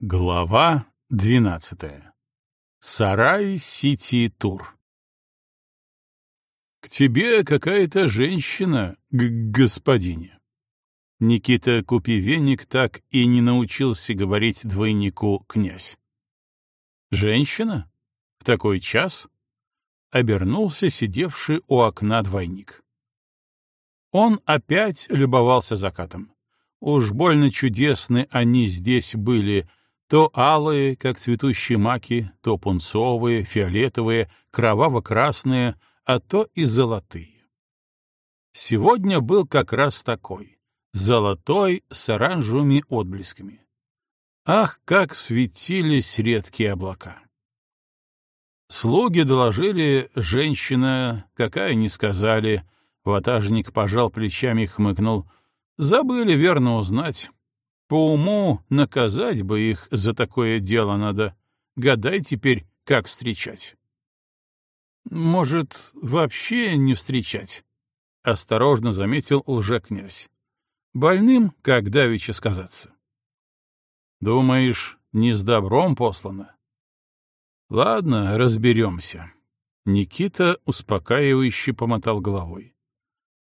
Глава двенадцатая. Сарай-Сити-Тур. «К тебе какая-то женщина, господине». Никита Купивенник так и не научился говорить двойнику «князь». «Женщина? В такой час?» — обернулся сидевший у окна двойник. Он опять любовался закатом. Уж больно чудесны они здесь были — то алые, как цветущие маки, то пунцовые, фиолетовые, кроваво-красные, а то и золотые. Сегодня был как раз такой, золотой с оранжевыми отблесками. Ах, как светились редкие облака! Слуги доложили, женщина, какая не сказали, ватажник пожал плечами и хмыкнул. Забыли верно узнать. По уму наказать бы их за такое дело надо. Гадай теперь, как встречать. Может, вообще не встречать? Осторожно заметил лже-князь. Больным, как давеча сказаться. Думаешь, не с добром послано? Ладно, разберемся. Никита успокаивающе помотал головой.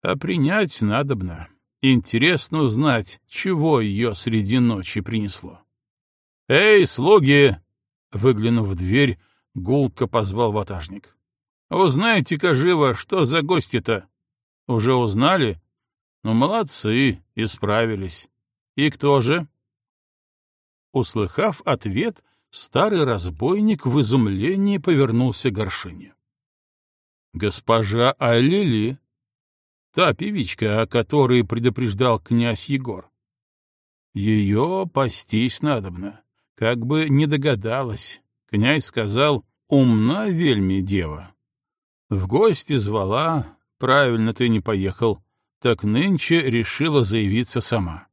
А принять надобно. Интересно узнать, чего ее среди ночи принесло. «Эй, слуги!» — выглянув в дверь, гулко позвал ватажник. «Узнайте-ка живо, что за гости-то? Уже узнали? Ну, молодцы, исправились. И кто же?» Услыхав ответ, старый разбойник в изумлении повернулся к горшине. «Госпожа Алили, Та певичка, о которой предупреждал князь Егор. Ее пастись надобно. Как бы не догадалась. Князь сказал, умна вельми дева. В гости звала, правильно ты не поехал, так нынче решила заявиться сама.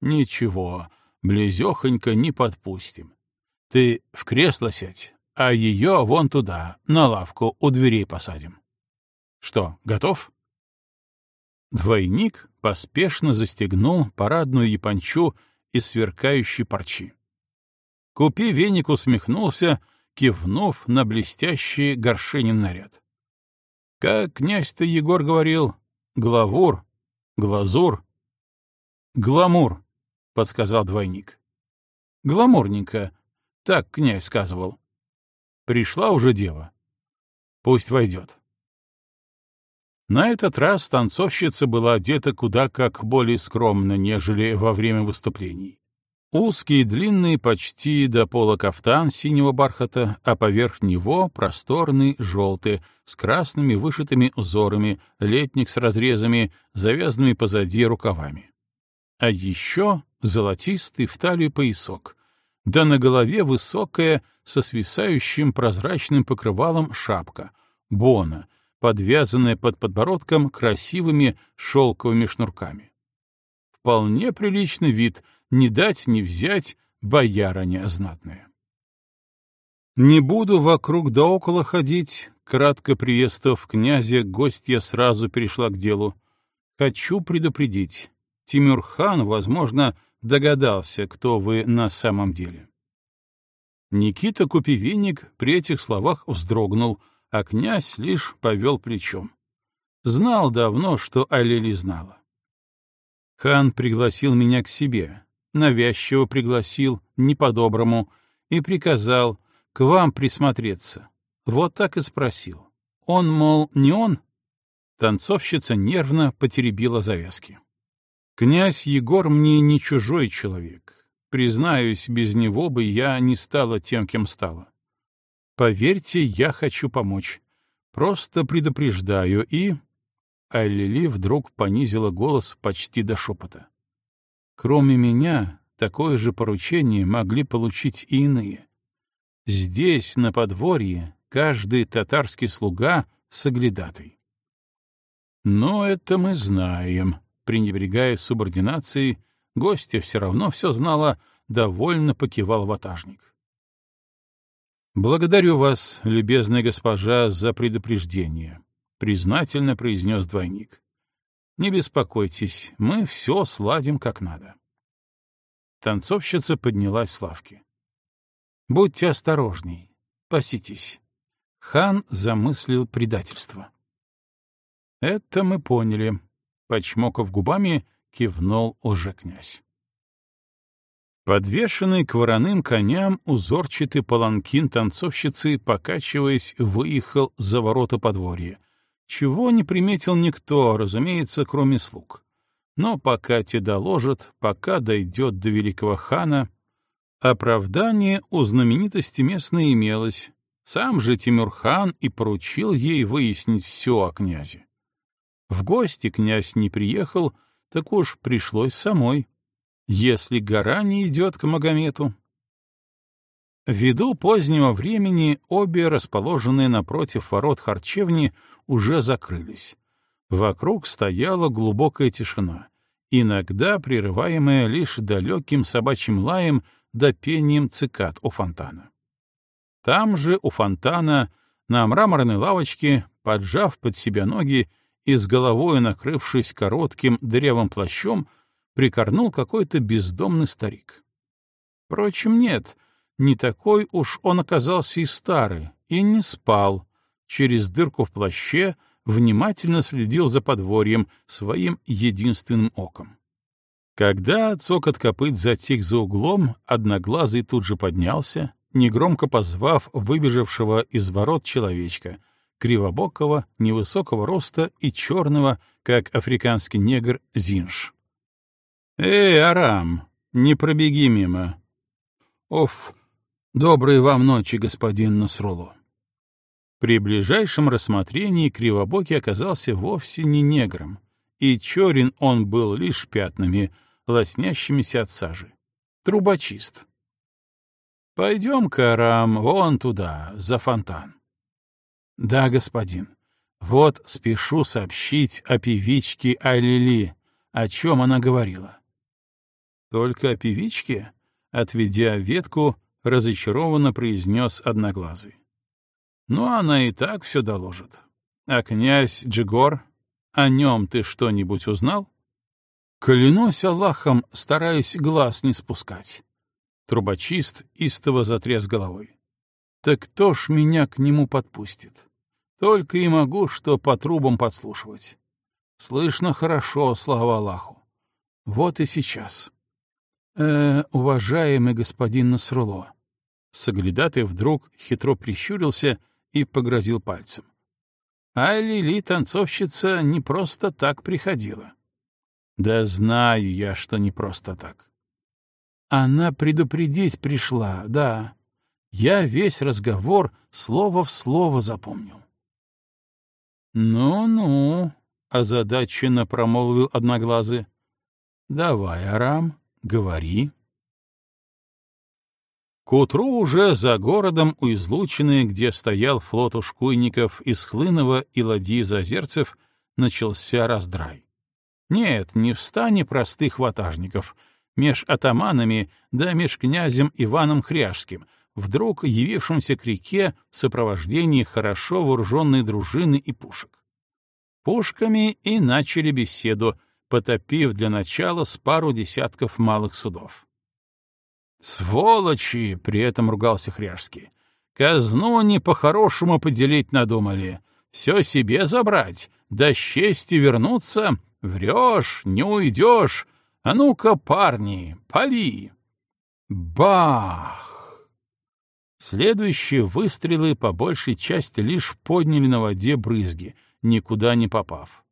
Ничего, близехонько не подпустим. Ты в кресло сядь, а ее вон туда, на лавку у дверей посадим. Что, готов? Двойник поспешно застегнул парадную япончу из сверкающей парчи. Купи веник усмехнулся, кивнув на блестящий горшинин наряд. Как князь-то Егор говорил, главур, глазур, гламур, — подсказал двойник. Гламурненько, так князь сказывал. Пришла уже дева. Пусть войдет. На этот раз танцовщица была одета куда как более скромно, нежели во время выступлений. Узкий, длинный, почти до пола кафтан синего бархата, а поверх него просторный, желтый, с красными вышитыми узорами, летник с разрезами, завязанными позади рукавами. А еще золотистый в талию поясок, да на голове высокая, со свисающим прозрачным покрывалом шапка, бона — подвязанная под подбородком красивыми шелковыми шнурками. Вполне приличный вид, не дать не взять, боярыня знатная. Не буду вокруг да около ходить, кратко приветствовав князя, гостья сразу перешла к делу. Хочу предупредить. Тимюрхан, возможно, догадался, кто вы на самом деле. Никита Купивенник при этих словах вздрогнул, а князь лишь повел плечом. Знал давно, что Алели знала. Хан пригласил меня к себе, навязчиво пригласил, не по-доброму, и приказал к вам присмотреться. Вот так и спросил. Он, мол, не он? Танцовщица нервно потеребила завязки. Князь Егор мне не чужой человек. Признаюсь, без него бы я не стала тем, кем стала. Поверьте, я хочу помочь. Просто предупреждаю и...» А Лили вдруг понизила голос почти до шепота. «Кроме меня, такое же поручение могли получить и иные. Здесь, на подворье, каждый татарский слуга — соглядатый. Но это мы знаем. Пренебрегая субординацией, гостья все равно все знала, довольно покивал ватажник. «Благодарю вас, любезная госпожа, за предупреждение», — признательно произнес двойник. «Не беспокойтесь, мы все сладим как надо». Танцовщица поднялась с лавки. «Будьте осторожней, паситесь». Хан замыслил предательство. «Это мы поняли», — почмокав губами, кивнул лжекнязь. Подвешенный к вороным коням узорчатый паланкин танцовщицы, покачиваясь, выехал за ворота подворья, чего не приметил никто, разумеется, кроме слуг. Но пока те доложат, пока дойдет до великого хана, оправдание у знаменитости местной имелось. Сам же Тимурхан и поручил ей выяснить все о князе. В гости князь не приехал, так уж пришлось самой если гора не идет к Магомету. Ввиду позднего времени обе расположенные напротив ворот харчевни уже закрылись. Вокруг стояла глубокая тишина, иногда прерываемая лишь далеким собачьим лаем да пением цикад у фонтана. Там же у фонтана, на мраморной лавочке, поджав под себя ноги и с головой накрывшись коротким дырявым плащом, прикорнул какой-то бездомный старик. Впрочем, нет, не такой уж он оказался и старый, и не спал. Через дырку в плаще внимательно следил за подворьем своим единственным оком. Когда цокот копыт затих за углом, одноглазый тут же поднялся, негромко позвав выбежавшего из ворот человечка, кривобокого, невысокого роста и черного, как африканский негр, зинж. «Эй, Арам, не пробеги мимо!» «Оф, доброй вам ночи, господин Насруло!» При ближайшем рассмотрении Кривобокий оказался вовсе не негром, и черен он был лишь пятнами, лоснящимися от сажи. Трубочист. «Пойдем-ка, Арам, вон туда, за фонтан». «Да, господин. Вот спешу сообщить о певичке Алили, о чем она говорила. Только о певичке, отведя ветку, разочарованно произнес Одноглазый. Ну, она и так все доложит. А князь Джигор, о нем ты что-нибудь узнал? Клянусь Аллахом, стараюсь глаз не спускать. Трубочист истово затряс головой. Так кто ж меня к нему подпустит? Только и могу, что по трубам подслушивать. Слышно хорошо, слава Аллаху. Вот и сейчас э, уважаемый господин Насруло». Соглядатый вдруг хитро прищурился и погрозил пальцем. А Лили, танцовщица, не просто так приходила. Да знаю я, что не просто так. Она предупредить пришла, да. Я весь разговор слово в слово запомнил. «Ну-ну», — озадаченно промолвил Одноглазый. «Давай, Арам, Говори. К утру уже за городом у излучины, где стоял флот ушкуйников из Хлынова и ладьи Зазерцев, начался раздрай. Нет, не в стане простых ватажников, меж атаманами да меж князем Иваном Хряжским, вдруг явившимся к реке в сопровождении хорошо вооруженной дружины и пушек. Пушками и начали беседу — потопив для начала с пару десятков малых судов. «Сволочи!» — при этом ругался Хряжский. «Казну не по-хорошему поделить надумали. Все себе забрать, да с чести вернуться. Врешь, не уйдешь. А ну-ка, парни, пали!» Бах! Следующие выстрелы по большей части лишь подняли на воде брызги, никуда не попав.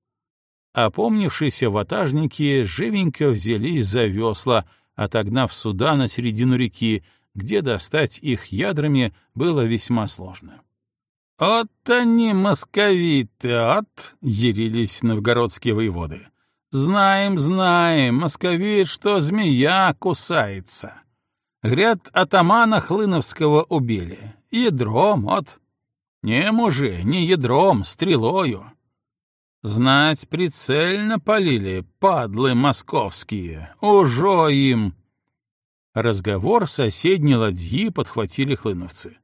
Опомнившиеся ватажники живенько взялись за весла, отогнав суда на середину реки, где достать их ядрами было весьма сложно. «От они, московиты, от!» — ярились новгородские воеводы. «Знаем, знаем, московит, что змея кусается. Гряд атамана Хлыновского убили. Ядром, от. Не, мужи, не ядром, стрелою. Знать прицельно полили, падлы московские, ужо им. Разговор соседней ладьи подхватили хлыновцы.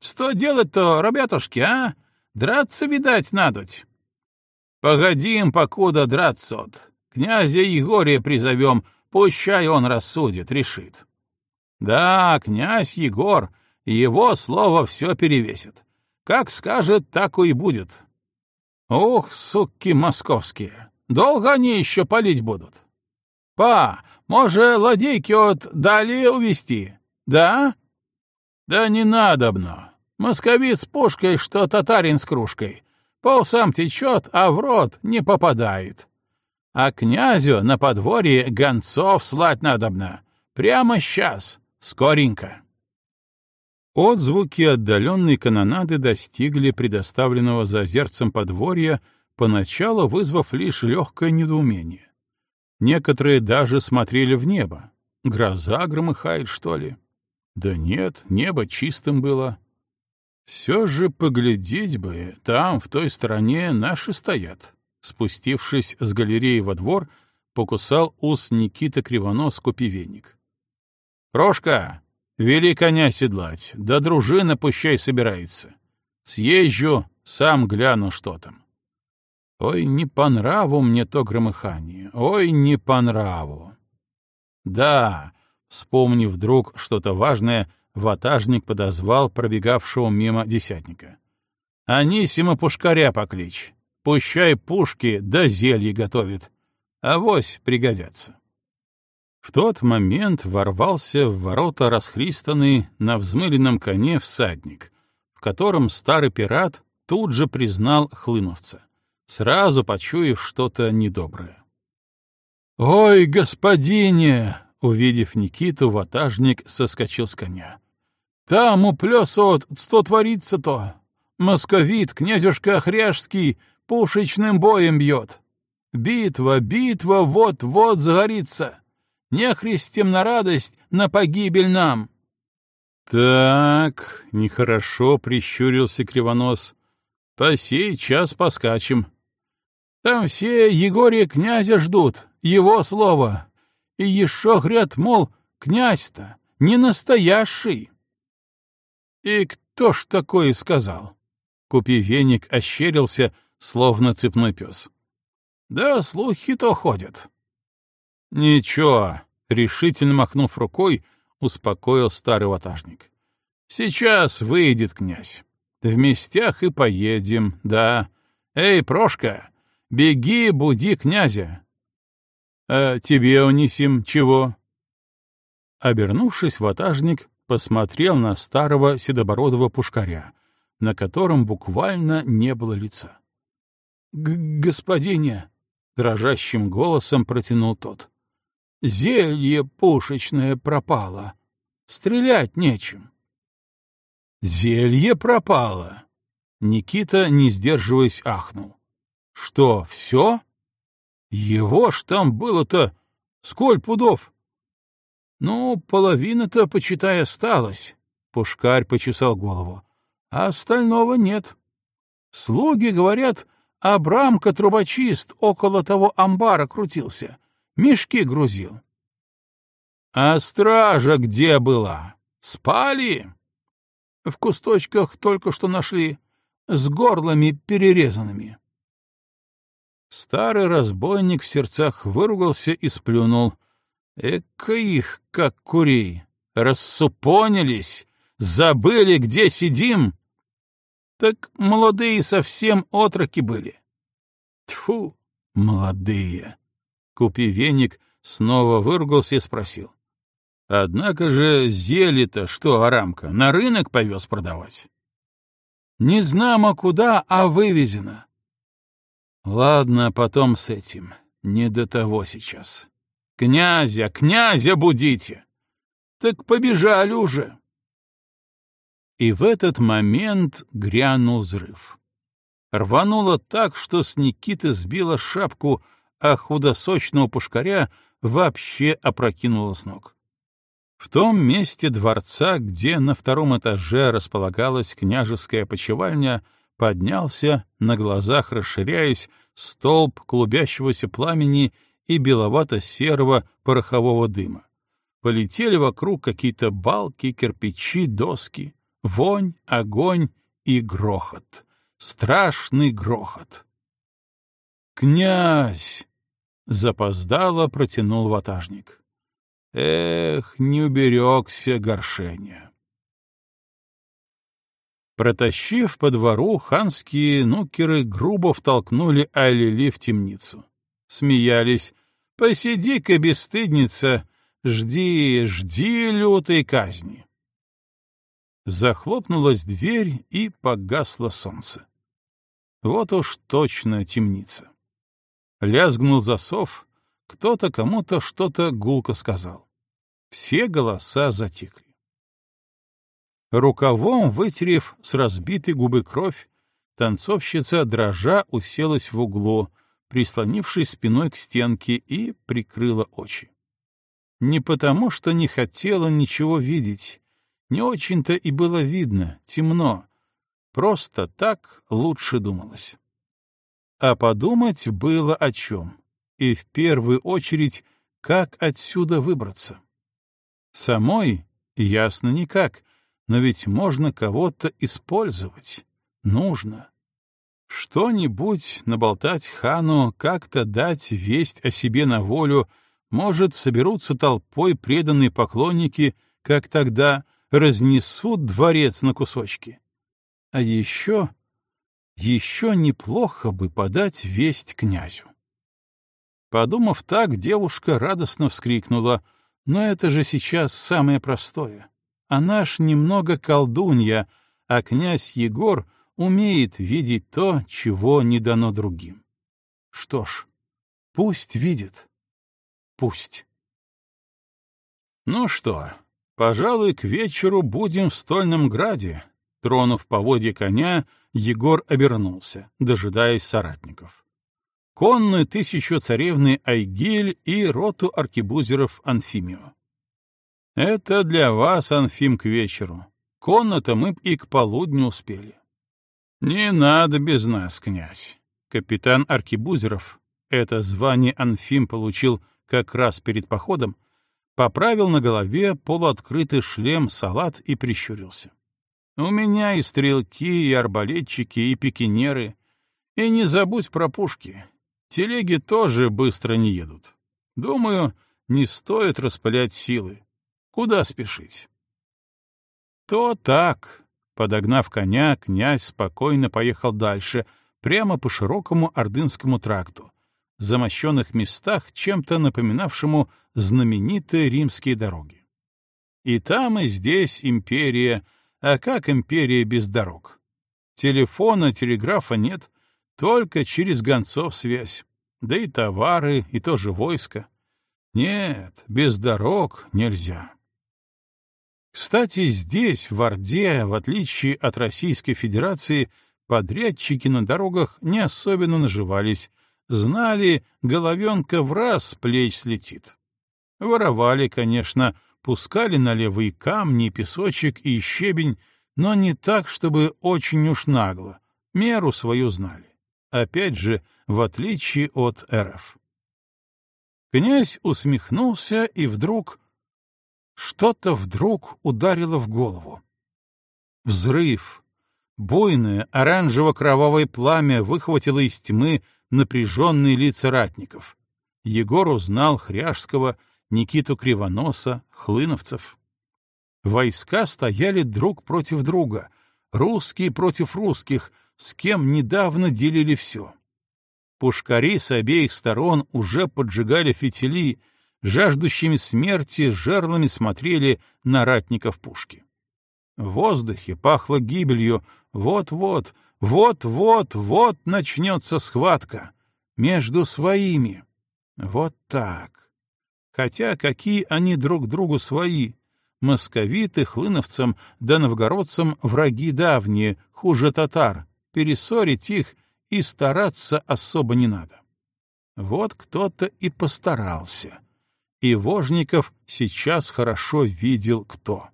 Что делать-то, ребятушки, а? Драться, видать, надоть. Погодим, покуда драться от. Князя Егория призовем, Пущай он рассудит, решит. Да, князь Егор, его слово все перевесит. Как скажет, так и будет. Ух, суки московские, долго они еще палить будут? Па, может, ладейки от далее увести, да? Да не надобно. Московит с пушкой, что татарин с кружкой. По усам течет, а в рот не попадает. А князю на подворье гонцов слать надобно. Прямо сейчас, скоренько. Отзвуки отдаленной канонады достигли предоставленного за зерцем подворья, поначалу вызвав лишь легкое недоумение. Некоторые даже смотрели в небо. Гроза громыхает, что ли? Да нет, небо чистым было. Все же поглядеть бы, там, в той стороне, наши стоят. Спустившись с галереи во двор, покусал ус Никита Кривонос купивенник. «Прошка, вели коня седлать, да дружина пущай собирается. Съезжу, сам гляну, что там». Ой, не по нраву мне то громыхание, ой, не по нраву. Да, вспомнив вдруг что-то важное, ватажник подозвал пробегавшего мимо десятника. «Анисима пушкаря покличь, пущай пушки да зелье готовит, авось пригодятся». В тот момент ворвался в ворота расхристанный на взмыленном коне всадник, в котором старый пират тут же признал хлыновца, сразу почуяв что-то недоброе. «Ой, господине!» — увидев Никиту, ватажник соскочил с коня. Там у плесот что творится-то? Московит, князюшка Хряжский, пушечным боем бьет. Битва, битва вот-вот загорится. Не христем на радость, на погибель нам. Так, нехорошо прищурился Кривонос. По сей час поскачем. Там все Егория князя ждут, его слово. И еще гряд, мол, князь-то не настоящий. «И кто ж такое сказал?» Купи веник ощерился, словно цепной пес. «Да слухи-то ходят». «Ничего», — решительно махнув рукой, успокоил старый ватажник. «Сейчас выйдет князь. В местях и поедем, да. Эй, Прошка, беги, буди князя». «А тебе, унесим чего?» Обернувшись, ватажник посмотрел на старого седобородого пушкаря, на котором буквально не было лица. «Господине!» — дрожащим голосом протянул тот. «Зелье пушечное пропало. Стрелять нечем». «Зелье пропало!» Никита, не сдерживаясь, ахнул. «Что, все? Его ж там было-то сколь пудов?» Ну, половина-то, почитай, осталась. Пушкарь почесал голову. А остального нет. Слуги говорят, Абрамка-трубочист около того амбара крутился, мешки грузил. А стража где была? Спали? В кусточках только что нашли, с горлами перерезанными. Старый разбойник в сердцах выругался и сплюнул. Эка их, как курей, рассупонились, забыли, где сидим. Так молодые совсем отроки были. Тьфу, молодые. Купи веник, снова выругался и спросил. Однако же зелье-то что, Арамка, на рынок повез продавать? Не знамо куда, а вывезено. Ладно, потом с этим. Не до того сейчас. Князя, князя будите! Так побежали уже!» И в этот момент грянул взрыв. Рвануло так, что с Никиты сбила шапку, а худосочного пушкаря вообще опрокинуло с ног. В том месте дворца, где на втором этаже располагалась княжеская почевальня, поднялся, на глазах расширяясь, столб клубящегося пламени и беловато-серого порохового дыма. Полетели вокруг какие-то балки, кирпичи, доски. Вонь, огонь и грохот. Страшный грохот. «Князь!» — запоздало протянул ватажник. Эх, не уберегся горшения. Протащив по двору, ханские нукеры грубо втолкнули Алили в темницу. Смеялись. «Посиди-ка, бесстыдница, жди, жди лютой казни». Захлопнулась дверь, и погасло солнце. Вот уж точно темница. Лязгнул засов, кто-то кому-то что-то гулко сказал. Все голоса затихли. Рукавом вытерев с разбитой губы кровь, танцовщица дрожа уселась в углу, прислонившись спиной к стенке, и прикрыла очи. Не потому, что не хотела ничего видеть, не очень-то и было видно, темно. Просто так лучше думалось. А подумать было о чем, и в первую очередь, как отсюда выбраться. Самой ясно никак — но ведь можно кого-то использовать. Нужно. Что-нибудь наболтать хану, как-то дать весть о себе на волю, может, соберутся толпой преданные поклонники, как тогда разнесут дворец на кусочки. А еще, еще неплохо бы подать весть князю. Подумав так, девушка радостно вскрикнула, но это же сейчас самое простое. Она ж немного колдунья, а князь Егор умеет видеть то, чего не дано другим. Что ж, пусть видит. Пусть. Ну что, пожалуй, к вечеру будем в Стольном Граде. Тронув поводья коня, Егор обернулся, дожидаясь соратников. Конную тысячу царевны Айгиль и роту аркебузеров Анфимио. Это для вас, Анфим, к вечеру. Конно-то мы и к полудню успели. Не надо без нас, князь. Капитан Аркибузеров, это звание Анфим получил как раз перед походом, поправил на голове полуоткрытый шлем салат и прищурился. У меня и стрелки, и арбалетчики, и пикинеры. И не забудь про пушки. Телеги тоже быстро не едут. Думаю, не стоит распылять силы. Куда спешить? То так. Подогнав коня, князь спокойно поехал дальше, прямо по широкому Ордынскому тракту, замощенных местах, чем-то напоминавшему знаменитые римские дороги. И там, и здесь империя, а как империя без дорог? Телефона, телеграфа нет, только через гонцов связь, да и товары, и тоже войско. Нет, без дорог нельзя. Кстати, здесь, в Орде, в отличие от Российской Федерации, подрядчики на дорогах не особенно наживались, знали, головенка в раз плеч слетит. Воровали, конечно, пускали на левые камни, песочек и щебень, но не так, чтобы очень уж нагло, меру свою знали. Опять же, в отличие от РФ. Князь усмехнулся и вдруг что-то вдруг ударило в голову. Взрыв. Буйное оранжево-кровавое пламя выхватило из тьмы напряженные лица ратников. Егор узнал Хряжского, Никиту Кривоноса, Хлыновцев. Войска стояли друг против друга, русские против русских, с кем недавно делили все. Пушкари с обеих сторон уже поджигали фитили, жаждущими смерти жерлами смотрели на ратников пушки. В воздухе пахло гибелью. Вот-вот, вот-вот, вот начнется схватка. Между своими. Вот так. Хотя какие они друг другу свои. Московиты хлыновцам да новгородцам враги давние, хуже татар. Перессорить их и стараться особо не надо. Вот кто-то и постарался и Вожников сейчас хорошо видел, кто.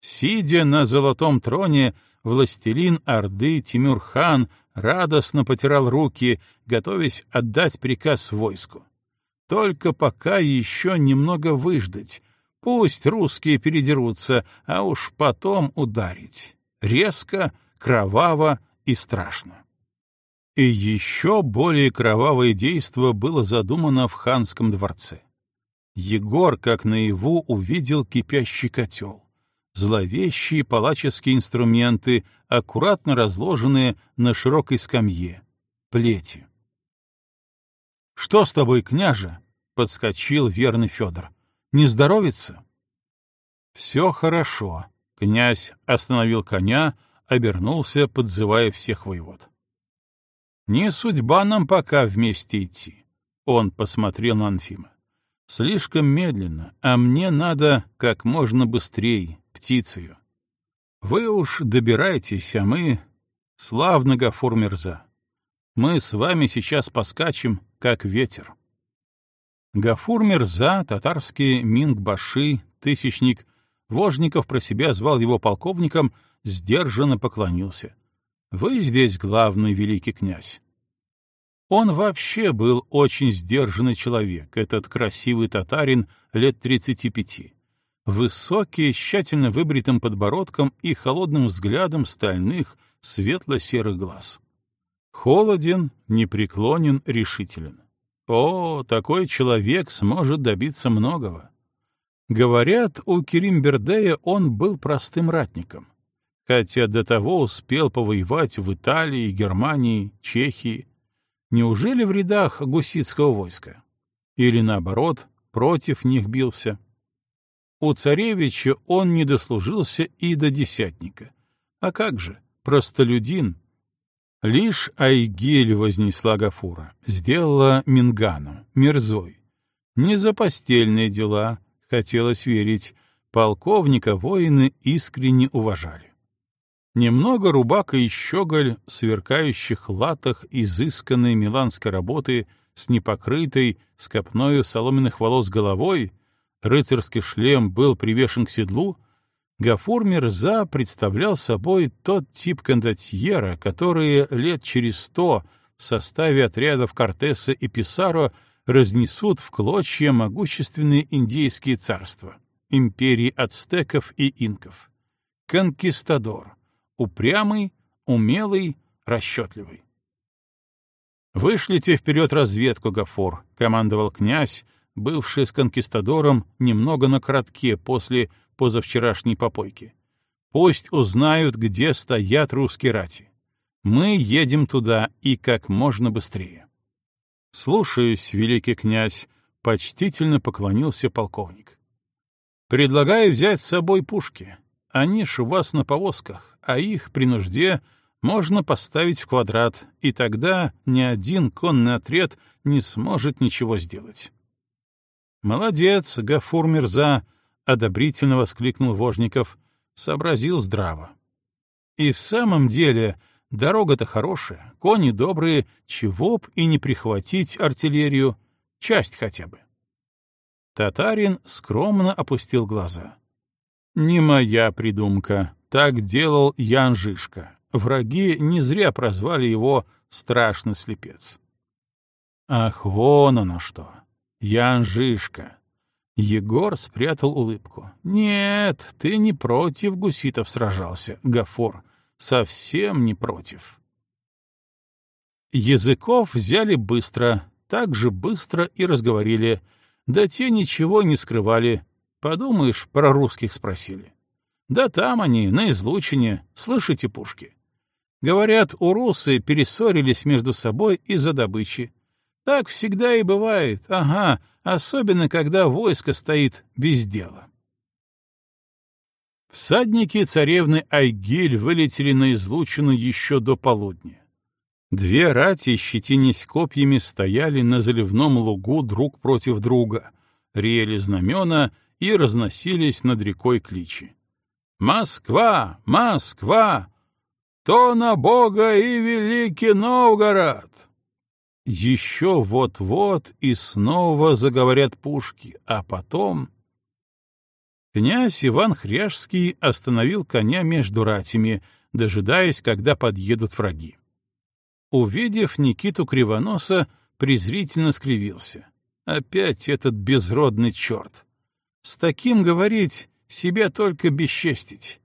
Сидя на золотом троне, властелин Орды Тимюрхан радостно потирал руки, готовясь отдать приказ войску. Только пока еще немного выждать, пусть русские передерутся, а уж потом ударить. Резко, кроваво и страшно. И еще более кровавое действо было задумано в ханском дворце. Егор, как наяву, увидел кипящий котел. Зловещие палаческие инструменты, аккуратно разложенные на широкой скамье. Плети. «Что с тобой, княже?» — подскочил верный Федор. «Не здоровится?» «Все хорошо», — князь остановил коня, обернулся, подзывая всех воевод. «Не судьба нам пока вместе идти», — он посмотрел на Анфима. «Слишком медленно, а мне надо как можно быстрее, птицею. Вы уж добирайтесь, а мы... Славно, Гафур Мирза. Мы с вами сейчас поскачем, как ветер». Гафур Мирза, татарский Минг-Баши, тысячник, Вожников про себя звал его полковником, сдержанно поклонился. «Вы здесь главный великий князь». Он вообще был очень сдержанный человек, этот красивый татарин лет тридцати пяти. Высокий, тщательно выбритым подбородком и холодным взглядом стальных, светло-серых глаз. Холоден, непреклонен, решителен. О, такой человек сможет добиться многого. Говорят, у Керимбердея он был простым ратником, хотя до того успел повоевать в Италии, Германии, Чехии. Неужели в рядах гуситского войска? Или, наоборот, против них бился? У царевича он не дослужился и до десятника. А как же, простолюдин? Лишь Айгель вознесла Гафура, сделала Минганом, Мерзой. Не за постельные дела — хотелось верить, полковника воины искренне уважали. Немного рубака и щеголь, сверкающих латах изысканной миланской работы с непокрытой, с соломенных волос головой, рыцарский шлем был привешен к седлу, Гафур Мирза представлял собой тот тип кондотьера, которые лет через сто в составе отрядов Кортеса и Писаро разнесут в клочья могущественные индейские царства, империи ацтеков и инков. Конкистадор. Упрямый, умелый, расчетливый. «Вышлите вперед разведку, Гафор», — командовал князь, бывший с конкистадором немного на коротке после позавчерашней попойки. «Пусть узнают, где стоят русские рати. Мы едем туда и как можно быстрее». «Слушаюсь, великий князь», — почтительно поклонился полковник. «Предлагаю взять с собой пушки. Они ж у вас на повозках, а их при нужде можно поставить в квадрат, и тогда ни один конный отряд не сможет ничего сделать». «Молодец, Гафур Мирза!» — одобрительно воскликнул Вожников. Сообразил здраво. «И в самом деле Дорога-то хорошая, кони добрые, чего б и не прихватить артиллерию, часть хотя бы. Татарин скромно опустил глаза. «Не моя придумка, так делал Ян Жишка. Враги не зря прозвали его «страшный слепец». Ах, вон оно что! Ян Жишка! Егор спрятал улыбку. «Нет, ты не против гуситов сражался, Гафор совсем не против. Языков взяли быстро, так же быстро и разговорили, да те ничего не скрывали. Подумаешь, про русских спросили. Да там они, на излучине, слышите пушки. Говорят, урусы перессорились между собой из-за добычи. Так всегда и бывает, ага, особенно когда войско стоит без дела. Всадники царевны Айгиль вылетели на излучину еще до полудня. Две рати, щетинясь копьями, стояли на заливном лугу друг против друга, реяли знамена и разносились над рекой кличи. «Москва! Москва! То на Бога и Великий Новгород!» Еще вот-вот и снова заговорят пушки, а потом... Князь Иван Хряжский остановил коня между ратями, дожидаясь, когда подъедут враги. Увидев Никиту Кривоноса, презрительно скривился. Опять этот безродный черт. С таким говорить, себя только бесчестить.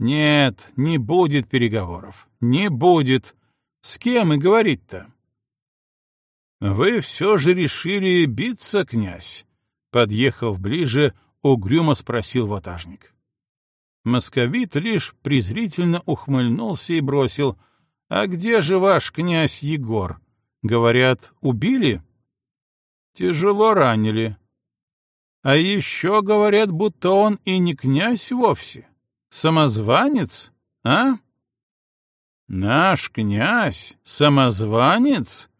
Нет, не будет переговоров. Не будет. С кем и говорить-то? Вы все же решили биться, князь? Подъехав ближе, угрюмо спросил ватажник. Московит лишь презрительно ухмыльнулся и бросил. «А где же ваш князь Егор? Говорят, убили?» «Тяжело ранили». «А еще говорят, будто он и не князь вовсе. Самозванец, а?» «Наш князь? Самозванец?»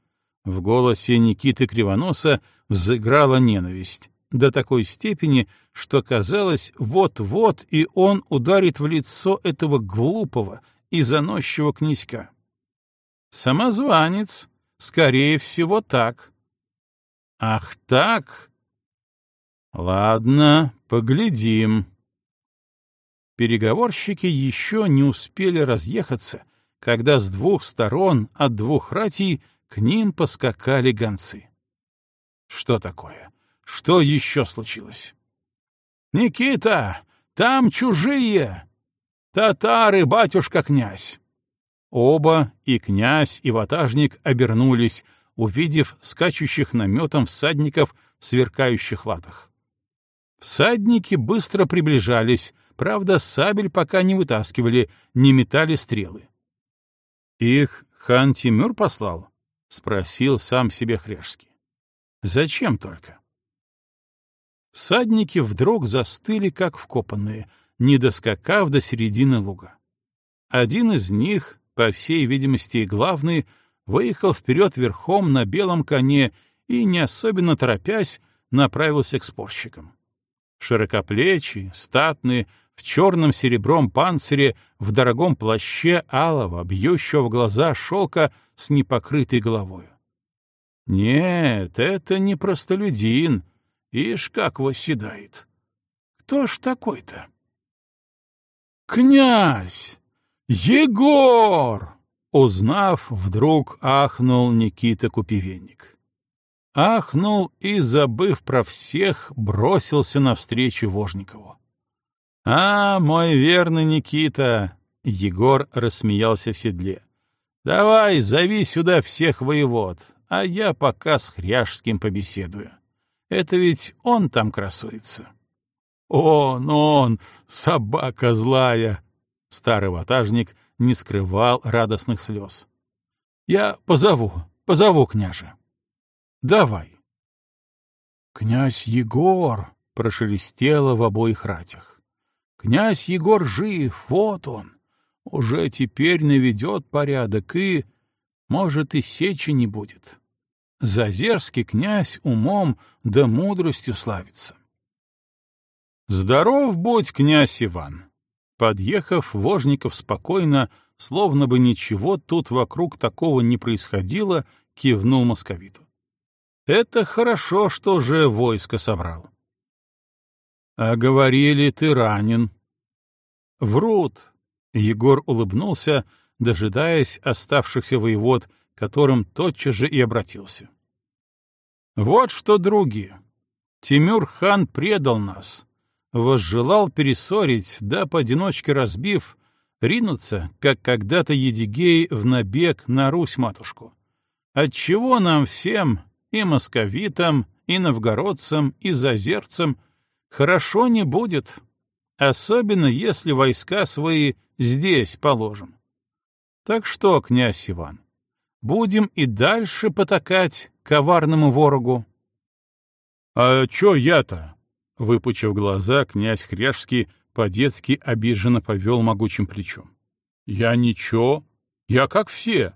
В голосе Никиты Кривоноса взыграла ненависть до такой степени, что казалось, вот-вот и он ударит в лицо этого глупого и заносчивого князька. Самозванец, скорее всего, так. Ах так? Ладно, поглядим. Переговорщики еще не успели разъехаться, когда с двух сторон от двух ратий к ним поскакали гонцы. Что такое? Что еще случилось? «Никита, там чужие! Татары, батюшка-князь!» Оба, и князь, и ватажник, обернулись, увидев скачущих наметом всадников в сверкающих латах. Всадники быстро приближались, правда, сабель пока не вытаскивали, не метали стрелы. «Их хан Тимур послал?» — спросил сам себе Хряжский. «Зачем только?» Всадники вдруг застыли, как вкопанные, не доскакав до середины луга. Один из них, по всей видимости главный, выехал вперед верхом на белом коне и, не особенно торопясь, направился к спорщикам. Широкоплечий, статный, в черном серебром панцире, в дорогом плаще алого, бьющего в глаза шелка с непокрытой головою. Нет, это не простолюдин, Ишь, как восседает. Кто ж такой-то? «Князь! Егор!» Узнав, вдруг ахнул Никита Купивенник. Ахнул и, забыв про всех, бросился навстречу Вожникову. «А, мой верный Никита!» — Егор рассмеялся в седле. «Давай, зови сюда всех воевод, а я пока с Хряжским побеседую». Это ведь он там красуется. Он, он, собака злая! Старый ватажник не скрывал радостных слез. Я позову, позову княже. Давай. Князь Егор прошелестело в обоих ратях. Князь Егор жив, вот он. Уже теперь наведет порядок и, может, и сечи не будет. Зазерский князь умом да мудростью славится. Здоров будь, князь Иван! Подъехав, Вожников спокойно, словно бы ничего тут вокруг такого не происходило, кивнул московиту. Это хорошо, что же войско собрал. А говорили, ты ранен. Врут. Егор улыбнулся, дожидаясь оставшихся воевод, которым тотчас же и обратился. «Вот что, други, Тимюр-хан предал нас, возжелал перессорить, да поодиночке разбив, ринуться, как когда-то Едигей, в набег на Русь-матушку. Отчего нам всем, и московитам, и новгородцам, и зазерцам, хорошо не будет, особенно если войска свои здесь положим. Так что, князь Иван, будем и дальше потакать коварному ворогу. — А чё я-то? — выпучив глаза, князь Хряжский по-детски обиженно повел могучим плечом. — Я ничего, я как все.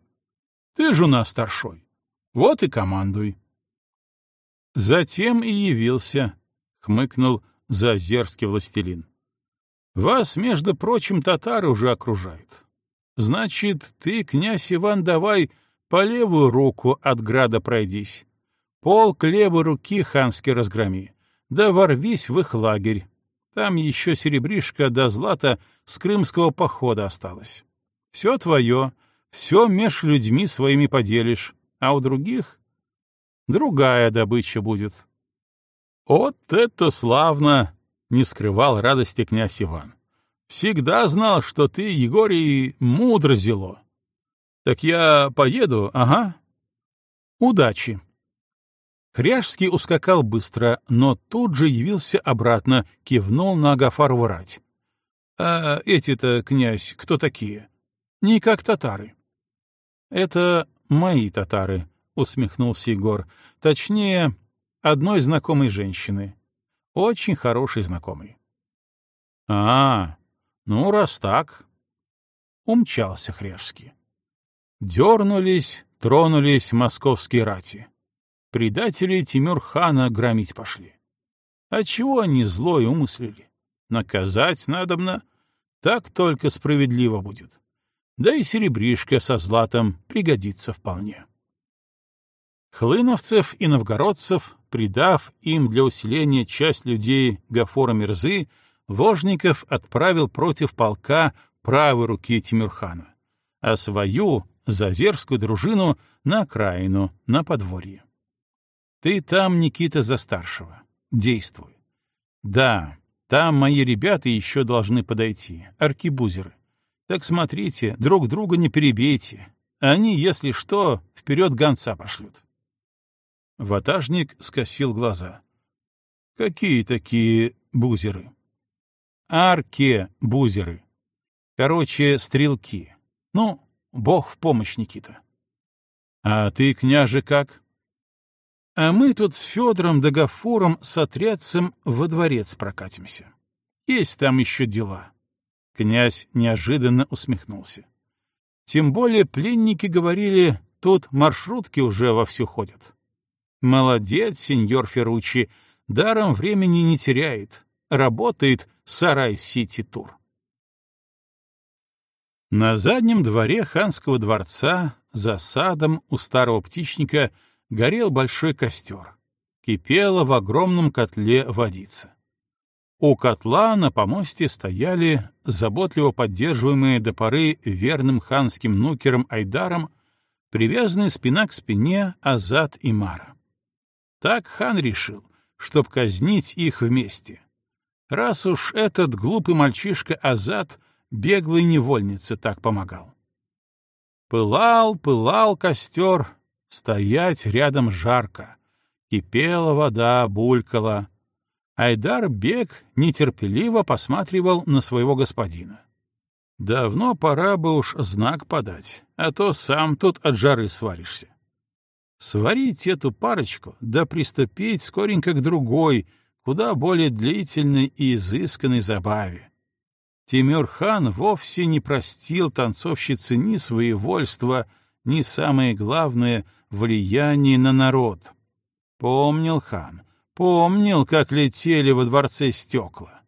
Ты же у нас старшой. Вот и командуй. Затем и явился, — хмыкнул зазерский властелин. Вас, между прочим, татары уже окружают. Значит, ты, князь Иван, давай по левую руку от града пройдись. Полк левой руки ханский разгроми. Да ворвись в их лагерь. Там еще серебришка до злата с крымского похода осталось. Все твое, все меж людьми своими поделишь, а у других другая добыча будет. Вот это славно! — не скрывал радости князь Иван. Всегда знал, что ты, Егорий, мудро зело. Так я поеду, ага. Удачи. Хряжский ускакал быстро, но тут же явился обратно, кивнул на Агафарову рать. — А эти-то, князь, кто такие? — Не как татары. — Это мои татары, — усмехнулся Егор. — Точнее, одной знакомой женщины. Очень хорошей знакомой. — А, ну, раз так. Умчался Хряжский. Дернулись, тронулись московские рати. Предатели Тимюр-хана громить пошли. А чего они злое умыслили? Наказать надобно, так только справедливо будет. Да и серебришка со златом пригодится вполне. Хлыновцев и новгородцев, придав им для усиления часть людей Гафора Мирзы, Вожников отправил против полка правой руки Тимюрхана, а свою, зазерскую дружину, на окраину, на подворье. Ты там, Никита, за старшего. Действуй. Да, там мои ребята еще должны подойти, аркибузеры. Так смотрите, друг друга не перебейте. Они, если что, вперед гонца пошлют. Ватажник скосил глаза. Какие такие бузеры? Арке-бузеры. Короче, стрелки. Ну, бог в помощь, Никита. А ты, княже, как? А мы тут с Федором да Гафуром с отрядцем во дворец прокатимся. Есть там еще дела. Князь неожиданно усмехнулся. Тем более пленники говорили, тут маршрутки уже вовсю ходят. Молодец, сеньор Ферручи, даром времени не теряет. Работает Сарай-Сити-Тур. На заднем дворе ханского дворца, за садом у старого птичника — горел большой костер. Кипела в огромном котле водица. У котла на помосте стояли, заботливо поддерживаемые до поры верным ханским нукером Айдаром, привязанные спина к спине Азат и Мара. Так хан решил, чтоб казнить их вместе. Раз уж этот глупый мальчишка Азат беглой невольнице так помогал. Пылал, пылал костер, Стоять рядом жарко. Кипела вода, булькала. Айдар Бег нетерпеливо посматривал на своего господина. Давно пора бы уж знак подать, а то сам тут от жары сваришься. Сварить эту парочку, да приступить скоренько к другой, куда более длительной и изысканной забаве. Тимюр-хан вовсе не простил танцовщице ни своевольства, ни, самое главное, влияние на народ. Помнил хан, помнил, как летели во дворце стекла.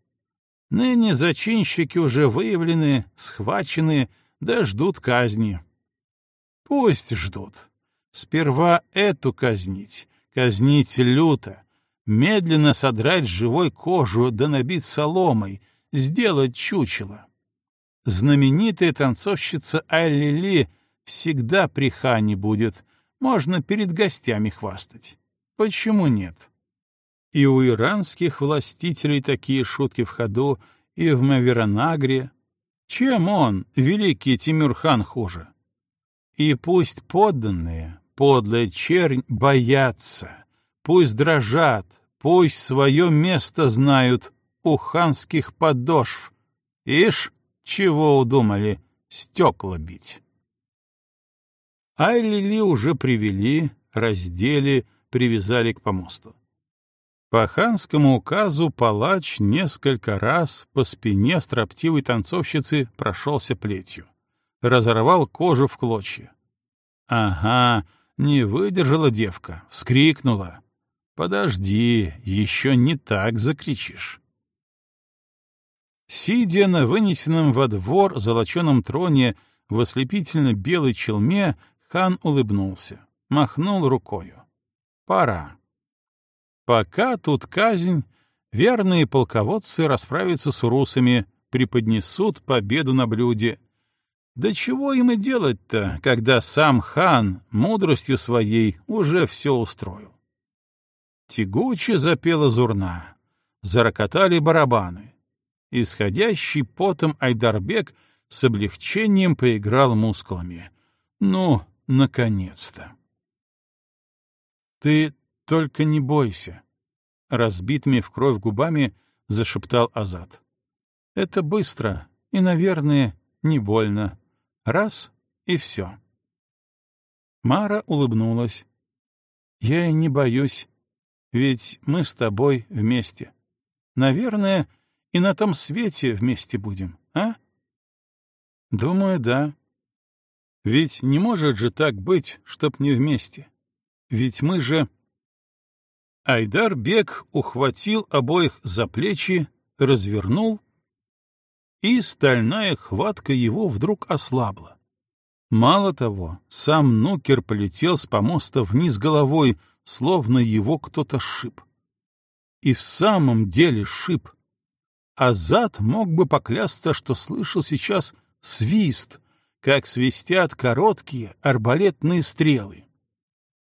Ныне зачинщики уже выявлены, схвачены, да ждут казни. Пусть ждут. Сперва эту казнить, казнить люто, медленно содрать живой кожу да набить соломой, сделать чучело. Знаменитая танцовщица Айлили всегда при хане будет, можно перед гостями хвастать. Почему нет? И у иранских властителей такие шутки в ходу, и в Маверанагре. Чем он, великий Тимюрхан, хуже? И пусть подданные, подлая чернь, боятся, пусть дрожат, пусть свое место знают у ханских подошв. Ишь, чего удумали стекла бить? Айлили уже привели, раздели, привязали к помосту. По ханскому указу палач несколько раз по спине строптивой танцовщицы прошелся плетью. Разорвал кожу в клочья. Ага, не выдержала девка, вскрикнула. Подожди, еще не так закричишь. Сидя на вынесенном во двор золоченом троне в ослепительно белой челме, Хан улыбнулся, махнул рукою. Пора. Пока тут казнь, верные полководцы расправятся с урусами, преподнесут победу на блюде. Да чего им и делать-то, когда сам хан мудростью своей уже все устроил? Тягуче запела зурна, зарокотали барабаны. Исходящий потом Айдарбек с облегчением поиграл мускулами. Ну, Наконец-то. Ты Только не бойся, — разбитыми в кровь губами зашептал Азат. Это быстро и, наверное, не больно. Раз — и все. Мара улыбнулась. «Я и не боюсь, ведь мы с тобой вместе. Наверное, и на том свете вместе будем, а?» «Думаю, да. Ведь не может же так быть, чтоб не вместе. Ведь мы же...» Айдар Бек ухватил обоих за плечи, развернул, и стальная хватка его вдруг ослабла. Мало того, сам Нукер полетел с помоста вниз головой, словно его кто-то шип. И в самом деле шип. Азат мог бы поклясться, что слышал сейчас свист, как свистят короткие арбалетные стрелы.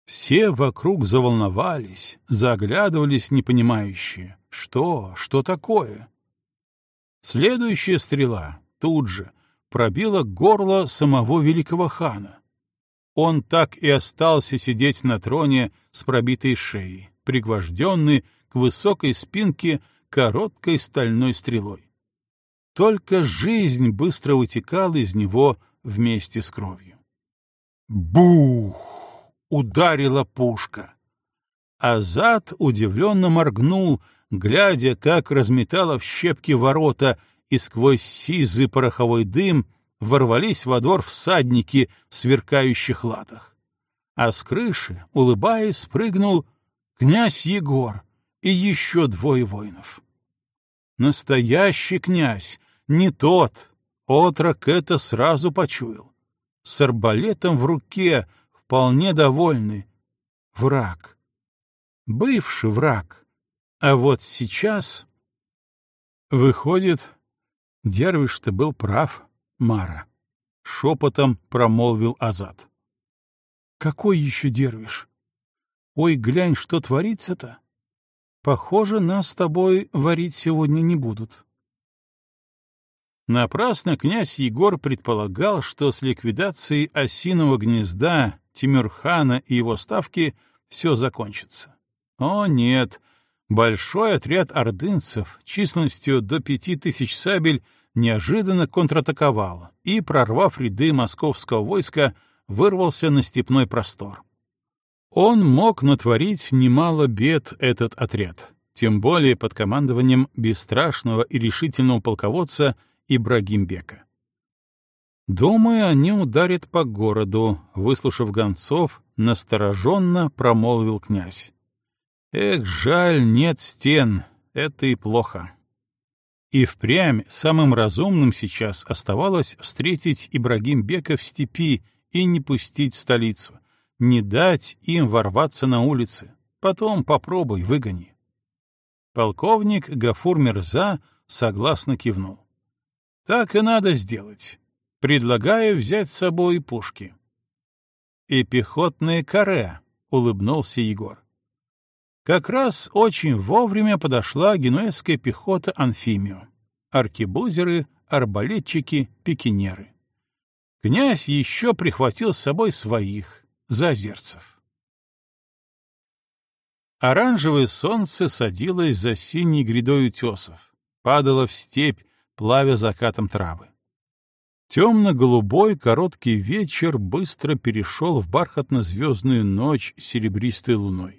Все вокруг заволновались, заглядывались непонимающие. Что? Что такое? Следующая стрела тут же пробила горло самого великого хана. Он так и остался сидеть на троне с пробитой шеей, пригвожденный к высокой спинке короткой стальной стрелой. Только жизнь быстро вытекала из него вместе с кровью. Бух! ударила пушка. Азат удивленно моргнул, глядя, как разметала в щепки ворота, и сквозь сизый пороховой дым ворвались во двор всадники в сверкающих латах. А с крыши, улыбаясь, спрыгнул князь Егор и еще двое воинов. Настоящий князь, не тот, отрок это сразу почуял. С арбалетом в руке, вполне довольны. Враг. Бывший враг. А вот сейчас... Выходит, Дервиш-то был прав, Мара. Шепотом промолвил Азат. Какой еще Дервиш? Ой, глянь, что творится-то. Похоже, нас с тобой варить сегодня не будут. Напрасно князь Егор предполагал, что с ликвидацией осиного гнезда Тимюрхана и его ставки все закончится. О нет, большой отряд ордынцев численностью до пяти тысяч сабель неожиданно контратаковал и, прорвав ряды московского войска, вырвался на степной простор. Он мог натворить немало бед этот отряд, тем более под командованием бесстрашного и решительного полководца Ибрагимбека. Думаю, они ударят по городу, выслушав гонцов, настороженно промолвил князь. Эх, жаль, нет стен, это и плохо. И впрямь самым разумным сейчас оставалось встретить Ибрагим Бека в степи и не пустить в столицу, не дать им ворваться на улицы, потом попробуй, выгони. Полковник Гафур Мирза согласно кивнул. Так и надо сделать. Предлагаю взять с собой пушки. И пехотные каре, — улыбнулся Егор. Как раз очень вовремя подошла генуэзская пехота Анфимио. Аркебузеры, арбалетчики, пикинеры. Князь еще прихватил с собой своих, зазерцев. Оранжевое солнце садилось за синей грядой утесов, падало в степь, плавя закатом травы. Темно-голубой короткий вечер быстро перешел в бархатно-звездную ночь серебристой луной.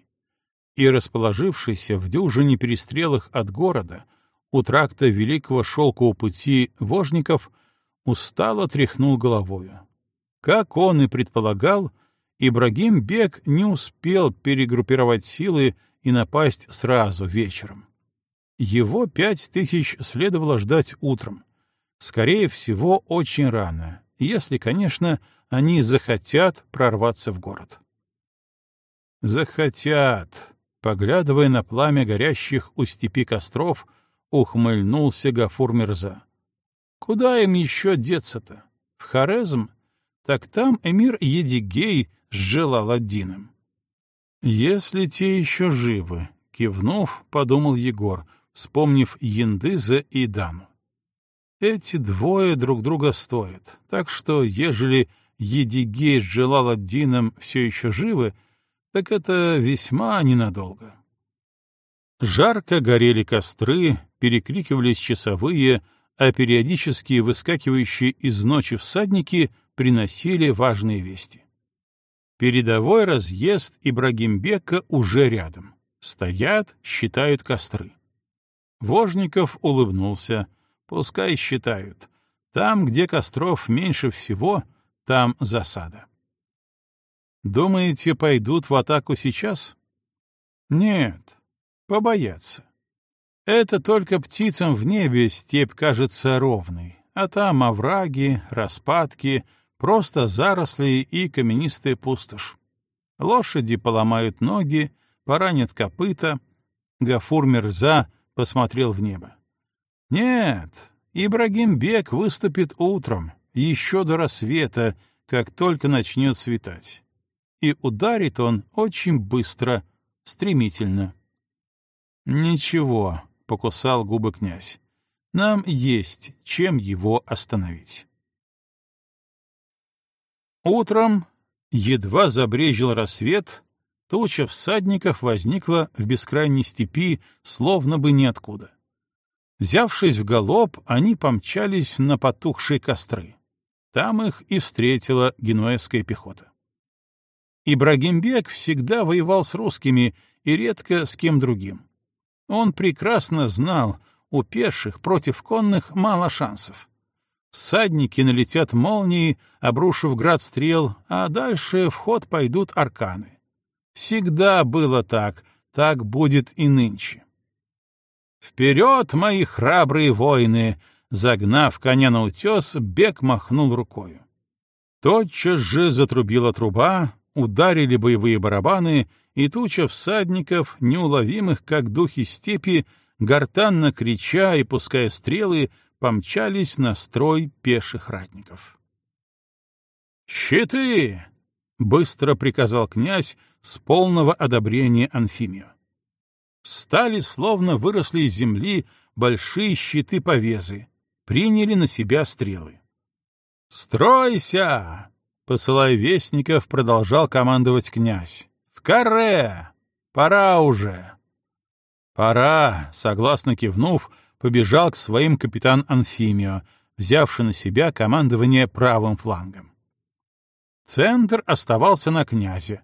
И расположившийся в дюжине перестрелах от города, у тракта Великого Шелкового пути вожников, устало тряхнул головою. Как он и предполагал, Ибрагим Бек не успел перегруппировать силы и напасть сразу вечером. Его пять тысяч следовало ждать утром, Скорее всего, очень рано, если, конечно, они захотят прорваться в город. Захотят, поглядывая на пламя горящих у степи костров, ухмыльнулся Гафур Мирза. Куда им еще деться-то? В Хорезм? Так там эмир Едигей с Джелаладдином. Если те еще живы, кивнув, подумал Егор, вспомнив Яндыза и Даму. Эти двое друг друга стоят, так что, ежели Едигей с Джелаладдином все еще живы, так это весьма ненадолго. Жарко горели костры, перекрикивались часовые, а периодически выскакивающие из ночи всадники приносили важные вести. Передовой разъезд Ибрагимбека уже рядом. Стоят, считают костры. Вожников улыбнулся. Пускай считают. Там, где костров меньше всего, там засада. Думаете, пойдут в атаку сейчас? Нет, побоятся. Это только птицам в небе степь кажется ровной, а там овраги, распадки, просто заросли и каменистая пустошь. Лошади поломают ноги, поранят копыта. Гафур Мирза посмотрел в небо. Нет, Ибрагим Бек выступит утром, еще до рассвета, как только начнет светать и ударит он очень быстро, стремительно. «Ничего», — покусал губы князь, — «нам есть чем его остановить». Утром, едва забрежил рассвет, туча всадников возникла в бескрайней степи, словно бы ниоткуда. Взявшись в галоп, они помчались на потухшие костры. Там их и встретила генуэзская пехота. Ибрагимбек всегда воевал с русскими и редко с кем другим. Он прекрасно знал, у пеших против конных мало шансов. Всадники налетят молнией, обрушив град стрел, а дальше в ход пойдут арканы. Всегда было так, так будет и нынче. «Вперед, мои храбрые воины!» Загнав коня на утес, Бег махнул рукою. Тотчас же затрубила труба, ударили боевые барабаны, и туча всадников, неуловимых как духи степи, гортанно крича и пуская стрелы, помчались на строй пеших ратников. «Щиты!» — быстро приказал князь с полного одобрения Анфимию. Встали, словно выросли из земли, большие щиты-повезы, приняли на себя стрелы. «Стройся! Посылая вестников, продолжал командовать князь. «В каре! Пора уже!» «Пора!» — согласно кивнув, побежал к своим капитан Анфимио, взявший на себя командование правым флангом. Центр оставался на князе,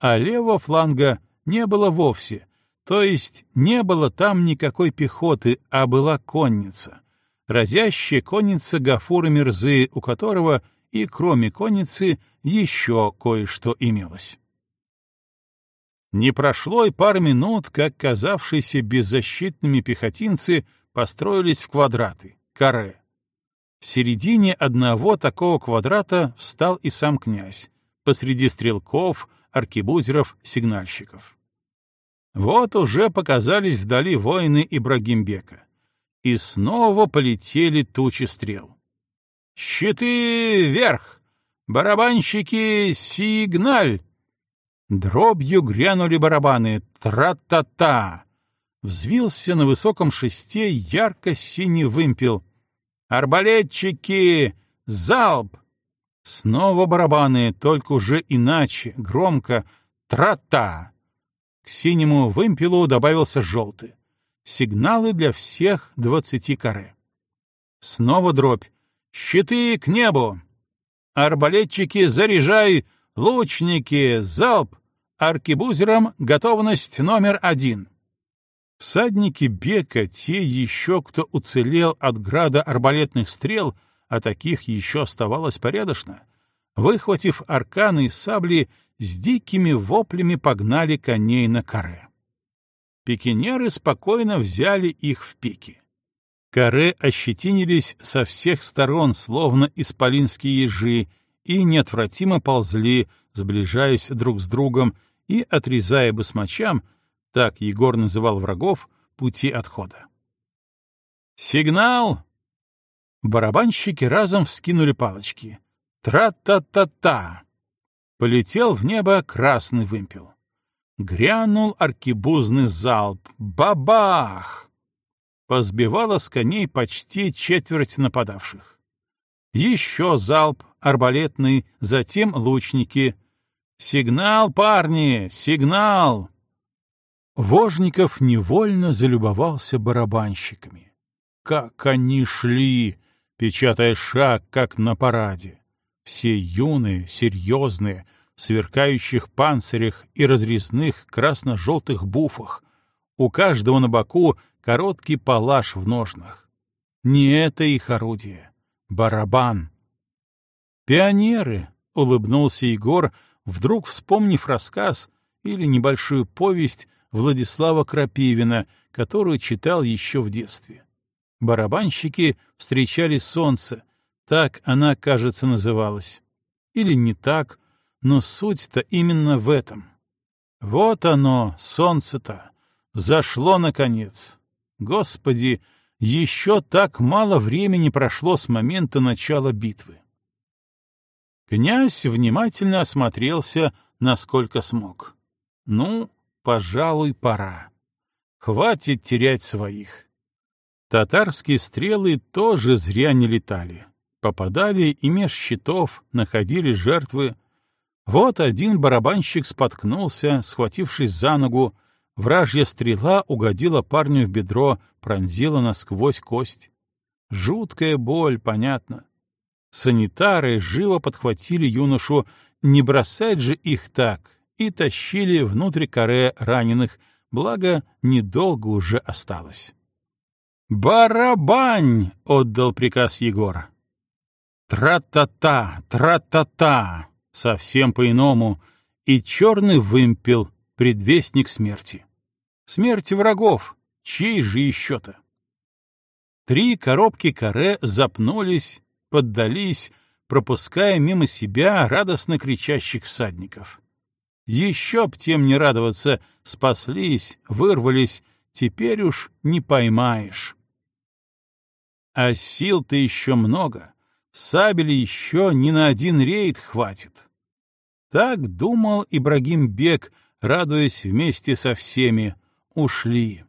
а левого фланга не было вовсе, то есть не было там никакой пехоты, а была конница, разящая конница Гафура Мирзы, у которого — и кроме конницы еще кое-что имелось. Не прошло и пары минут, как казавшиеся беззащитными пехотинцы построились в квадраты, каре. В середине одного такого квадрата встал и сам князь, посреди стрелков, аркебузеров, сигнальщиков. Вот уже показались вдали воины Ибрагимбека, и снова полетели тучи стрел. «Щиты вверх! Барабанщики, сигналь!» Дробью грянули барабаны. Тра-та-та! Взвился на высоком шесте ярко-синий вымпел. «Арбалетчики! Залп!» Снова барабаны, только уже иначе, громко. Тра-та! К синему вымпелу добавился желтый. Сигналы для всех двадцати каре. Снова дробь. Щиты к небу! Арбалетчики, заряжай! Лучники, залп! Аркебузерам готовность номер один. Всадники Бека, те еще, кто уцелел от града арбалетных стрел, а таких еще оставалось порядочно, выхватив арканы и сабли, с дикими воплями погнали коней на каре. Пикинеры спокойно взяли их в пики. Каре ощетинились со всех сторон, словно исполинские ежи, и неотвратимо ползли, сближаясь друг с другом и отрезая басмачам, так Егор называл врагов, пути отхода. «Сигнал!» Барабанщики разом вскинули палочки. «Тра-та-та-та!» Полетел в небо красный вымпел. Грянул аркебузный залп. Бабах! Позбивала с коней почти четверть нападавших. Еще залп, арбалетный, затем лучники. Сигнал, парни, сигнал! Вожников невольно залюбовался барабанщиками. Как они шли, печатая шаг, как на параде. Все юные, серьезные, в сверкающих панцирях и разрезных красно-желтых буфах. У каждого на боку короткий палаш в ножнах. Не это их орудие. Барабан. «Пионеры!» — улыбнулся Егор, вдруг вспомнив рассказ или небольшую повесть Владислава Крапивина, которую читал еще в детстве. Барабанщики встречали солнце, так она, кажется, называлась. Или не так, но суть-то именно в этом. Вот оно, солнце-то, зашло наконец. Господи, еще так мало времени прошло с момента начала битвы. Князь внимательно осмотрелся, насколько смог. Ну, пожалуй, пора. Хватит терять своих. Татарские стрелы тоже зря не летали. Попадали и меж щитов, находили жертвы. Вот один барабанщик споткнулся, схватившись за ногу. Вражья стрела угодила парню в бедро, пронзила насквозь кость. Жуткая боль, понятно. Санитары живо подхватили юношу, не бросать же их так, и тащили внутрь каре раненых, благо недолго уже осталось. «Барабань!» — отдал приказ Егора. «Тра-та-та! Тра-та-та!» Совсем по-иному. И черный вымпел, предвестник смерти. Смерти врагов, чей же еще-то? Три коробки каре запнулись, поддались, пропуская мимо себя радостно кричащих всадников. Еще б тем не радоваться, спаслись, вырвались, теперь уж не поймаешь. А сил-то еще много, сабели еще ни на один рейд хватит. Так думал Ибрагим Бек, радуясь вместе со всеми, ушли.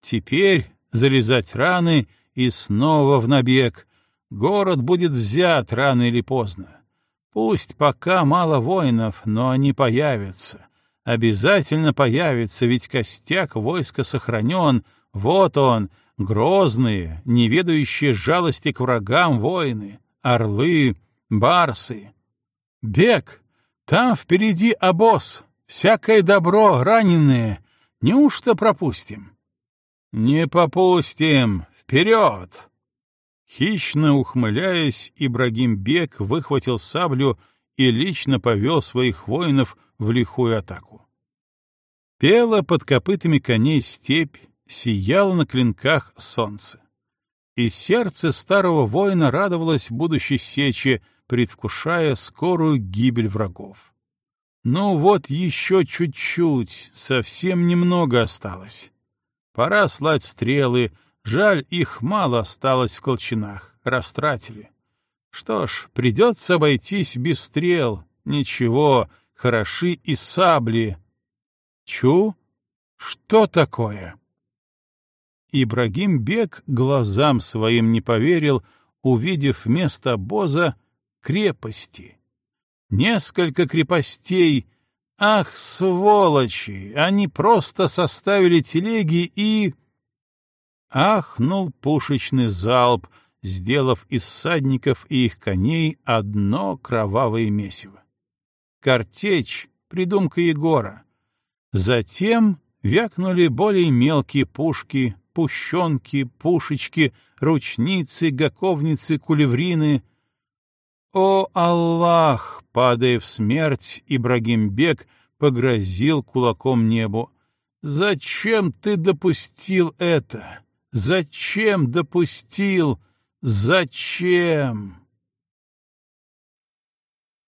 Теперь залезать раны и снова в набег. Город будет взят рано или поздно. Пусть пока мало воинов, но они появятся. Обязательно появятся, ведь костяк войска сохранен. Вот он, грозные, не ведающие жалости к врагам воины, орлы, барсы. Бег! Там впереди обоз, всякое добро, раненые. Неужто пропустим? Не попустим! Вперед! Хищно ухмыляясь, Ибрагим Бек выхватил саблю и лично повел своих воинов в лихую атаку. Пела под копытами коней степь, сияло на клинках солнце. И сердце старого воина радовалось будущей сече, предвкушая скорую гибель врагов. Ну вот еще чуть-чуть, совсем немного осталось. Пора слать стрелы, Жаль, их мало осталось в колчанах, растратили. Что ж, придется обойтись без стрел. Ничего, хороши и сабли. Чу? Что такое? Ибрагим Бек глазам своим не поверил, увидев вместо обоза крепости. Несколько крепостей. Ах, сволочи! Они просто составили телеги и... Ахнул пушечный залп, сделав из всадников и их коней одно кровавое месиво. Картечь — придумка Егора. Затем вякнули более мелкие пушки, пущенки, пушечки, ручницы, гаковницы, кулеврины. О, Аллах! Падая в смерть, Ибрагимбек погрозил кулаком небу. «Зачем ты допустил это?» Зачем допустил? Зачем?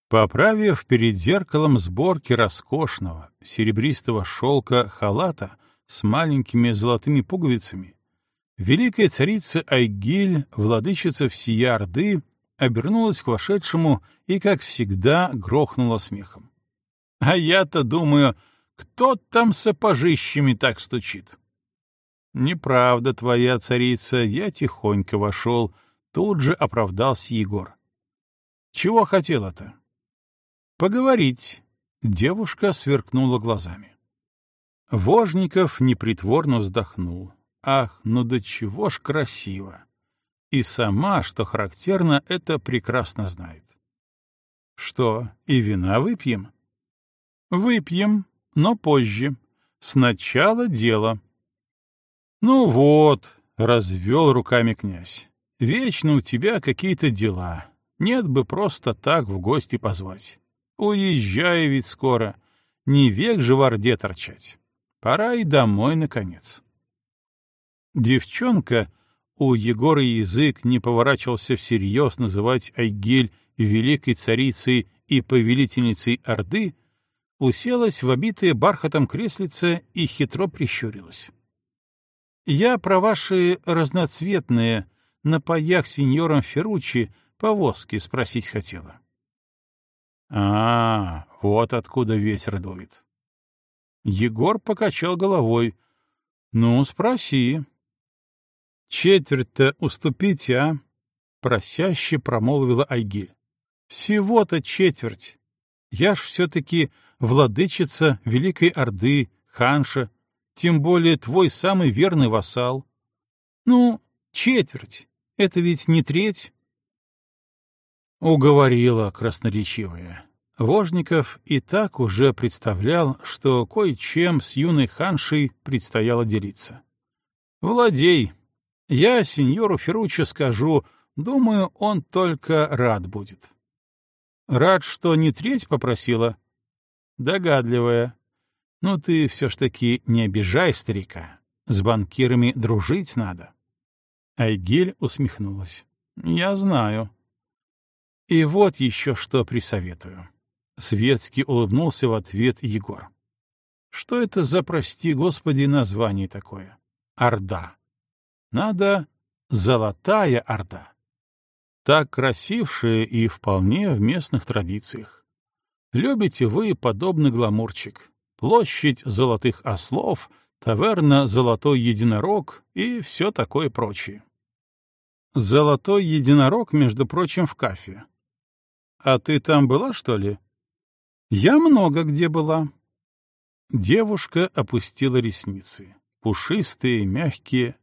Поправив перед зеркалом сборки роскошного серебристого шелка халата с маленькими золотыми пуговицами, великая царица Айгиль, владычица всея Орды, обернулась к вошедшему и, как всегда, грохнула смехом. А я-то думаю, кто там сапожищами так стучит? «Неправда твоя, царица, я тихонько вошел», — тут же оправдался Егор. «Чего хотела-то?» «Поговорить. Девушка сверкнула глазами. Вожников непритворно вздохнул. Ах, ну до чего ж красиво! И сама, что характерно, это прекрасно знает. Что, и вина выпьем? Выпьем, но позже. Сначала дело. Ну вот, развел руками князь. Вечно у тебя какие-то дела. Нет бы просто так в гости позвать. Уезжай ведь скоро. Не век же в Орде торчать. Пора и домой, наконец. Девчонка, у Егора язык не поворачивался всерьез называть Айгель великой царицей и повелительницей Орды, уселась в обитое бархатом креслице и хитро прищурилась. «Я про ваши разноцветные на паях сеньором Ферручи повозки спросить хотела». «А, вот откуда ветер дует». Егор покачал головой. «Ну, спроси». «Четверть-то уступите, а?» — просяще промолвила Айгиль. «Всего-то четверть. Я ж все-таки владычица Великой Орды, ханша, тем более твой самый верный вассал. Ну, четверть. Это ведь не треть?» Уговорила красноречивая. Вожников и так уже представлял, что кое-чем с юной ханшей предстояло делиться. «Владей! Я сеньору Ферруччо скажу, думаю, он только рад будет». «Рад, что не треть попросила?» «Догадливая. Ну ты все ж таки не обижай старика. С банкирами дружить надо». Айгель усмехнулась. «Я знаю». И вот еще что присоветую. Светски улыбнулся в ответ Егор. Что это за, прости господи, название такое? Орда. Надо Золотая Орда. Так красившая и вполне в местных традициях. Любите вы подобный гламурчик. Площадь золотых ослов, таверна «Золотой единорог» и все такое прочее. Золотой единорог, между прочим, в кафе. А ты там была, что ли? Я много где была. Девушка опустила ресницы. Пушистые, мягкие.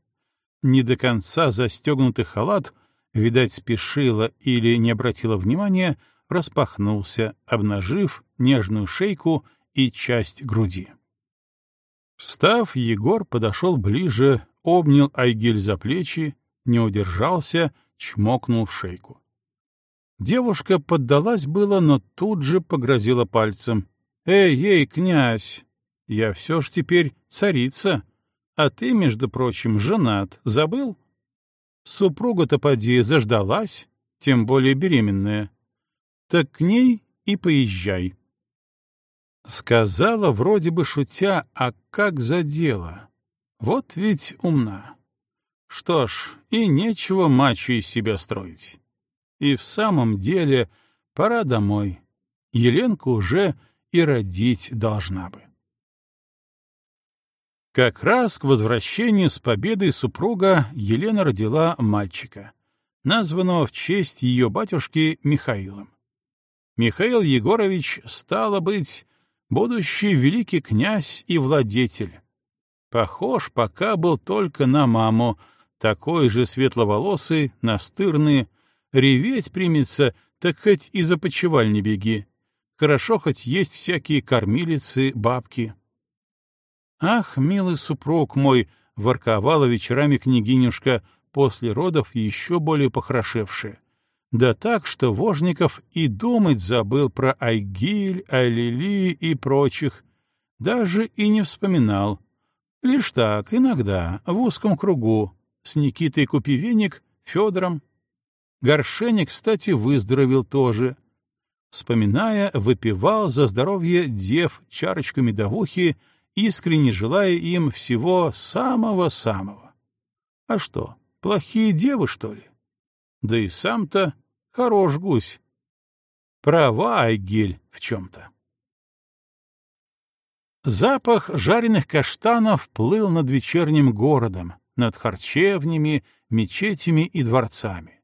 Не до конца застегнутый халат, видать, спешила или не обратила внимания, распахнулся, обнажив нежную шейку и часть груди. Встав, Егор подошел ближе, обнял Айгель за плечи, не удержался, чмокнул в шейку. Девушка поддалась было, но тут же погрозила пальцем. «Эй, эй, князь, я все ж теперь царица, а ты, между прочим, женат. Забыл? Супруга-то поди заждалась, тем более беременная. Так к ней и поезжай». Сказала вроде бы шутя, а как задела. Вот ведь умна. Что ж, и нечего мачо из себя строить. И в самом деле пора домой. Еленка уже и родить должна бы. Как раз к возвращению с победой супруга Елена родила мальчика, названного в честь ее батюшки Михаилом. Михаил Егорович, стало быть, будущий великий князь и владетель. Похож пока был только на маму, такой же светловолосый, настырный, Реветь примется, так хоть и за почеваль беги. Хорошо хоть есть всякие кормилицы, бабки. Ах, милый супруг мой, ворковала вечерами княгинюшка, после родов еще более похорошевшая. Да так, что Вожников и думать забыл про Айгиль, Айлили и прочих. Даже и не вспоминал. Лишь так, иногда, в узком кругу, с Никитой Купивенник, Федором, Горшеник, кстати, выздоровел тоже. Вспоминая, выпивал за здоровье дев чарочку медовухи, искренне желая им всего самого-самого. А что, плохие девы, что ли? Да и сам-то хорош гусь. Права Айгель в чем-то. Запах жареных каштанов плыл над вечерним городом, над харчевнями, мечетями и дворцами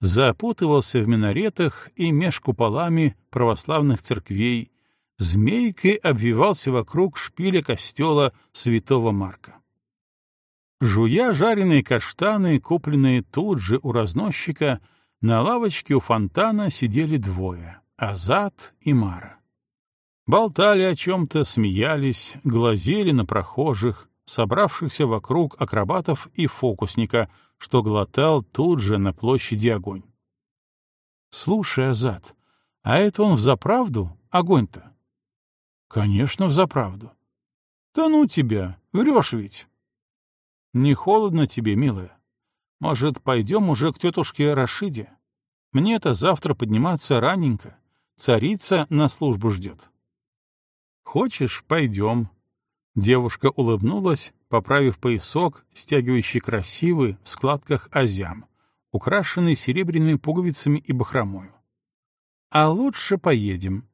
запутывался в минаретах и меж куполами православных церквей, змейкой обвивался вокруг шпиля костела святого Марка. Жуя жареные каштаны, купленные тут же у разносчика, на лавочке у фонтана сидели двое — Азат и Мара. Болтали о чем-то, смеялись, глазели на прохожих, собравшихся вокруг акробатов и фокусника, что глотал тут же на площади огонь. «Слушай, Азат, а это он взаправду огонь-то?» «Конечно, взаправду». «Да ну тебя, врешь ведь». «Не холодно тебе, милая? Может, пойдем уже к тетушке Рашиде? Мне-то завтра подниматься раненько. Царица на службу ждет». «Хочешь, пойдем». Девушка улыбнулась, поправив поясок, стягивающий красивый в складках азям, украшенный серебряными пуговицами и бахромою. «А лучше поедем.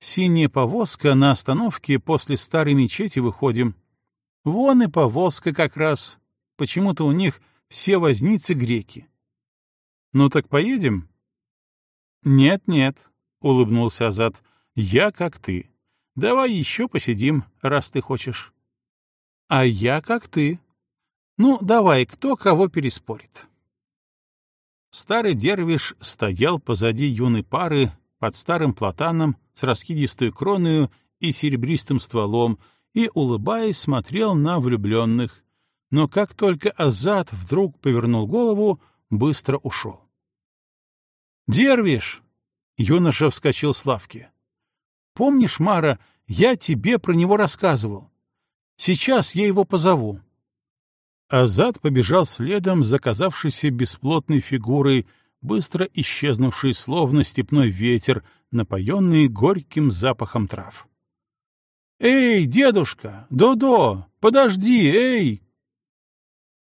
Синяя повозка на остановке после старой мечети выходим. Вон и повозка как раз. Почему-то у них все возницы греки. Ну так поедем? Нет-нет, — улыбнулся Азат, — я как ты. Давай еще посидим, раз ты хочешь. А я как ты. Ну, давай, кто кого переспорит. Старый дервиш стоял позади юной пары под старым платаном с раскидистой кроною и серебристым стволом и, улыбаясь, смотрел на влюбленных, но как только Азат вдруг повернул голову, быстро ушел. «Дервиш!» — юноша вскочил с лавки. «Помнишь, Мара, я тебе про него рассказывал. Сейчас я его позову». Азат побежал следом за казавшейся бесплотной фигурой, быстро исчезнувшей словно степной ветер, напоенный горьким запахом трав. «Эй, дедушка! Додо! Подожди, эй!»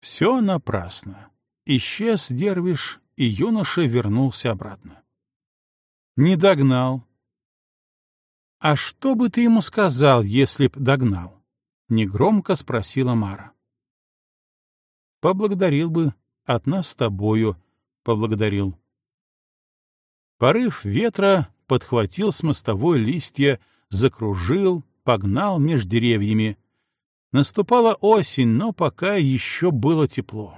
Все напрасно. Исчез дервиш, и юноша вернулся обратно. Не догнал. «А что бы ты ему сказал, если б догнал?» — негромко спросила Мара. «Поблагодарил бы, от нас с тобою, поблагодарил». Порыв ветра подхватил с мостовой листья, закружил, погнал меж деревьями. Наступала осень, но пока еще было тепло.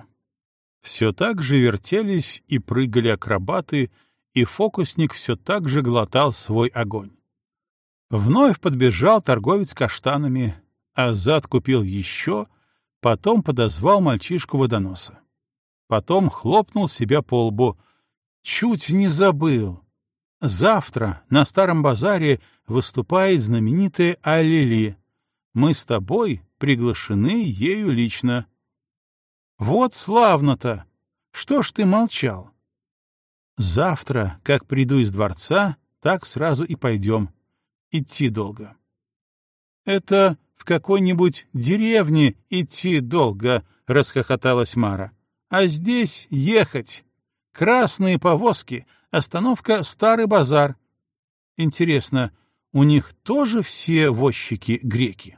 Все так же вертелись и прыгали акробаты, и фокусник все так же глотал свой огонь. Вновь подбежал торговец каштанами, а зад купил еще, потом подозвал мальчишку-водоноса. Потом хлопнул себя по лбу. Чуть не забыл. Завтра на Старом базаре выступает знаменитая Аллили. Мы с тобой приглашены ею лично. Вот славно-то! Что ж ты молчал? Завтра, как приду из дворца, так сразу и пойдем. Идти долго. Это в какой-нибудь деревне идти долго, — расхохоталась Мара. А здесь ехать. Красные повозки, остановка Старый базар. Интересно, у них тоже все возчики греки?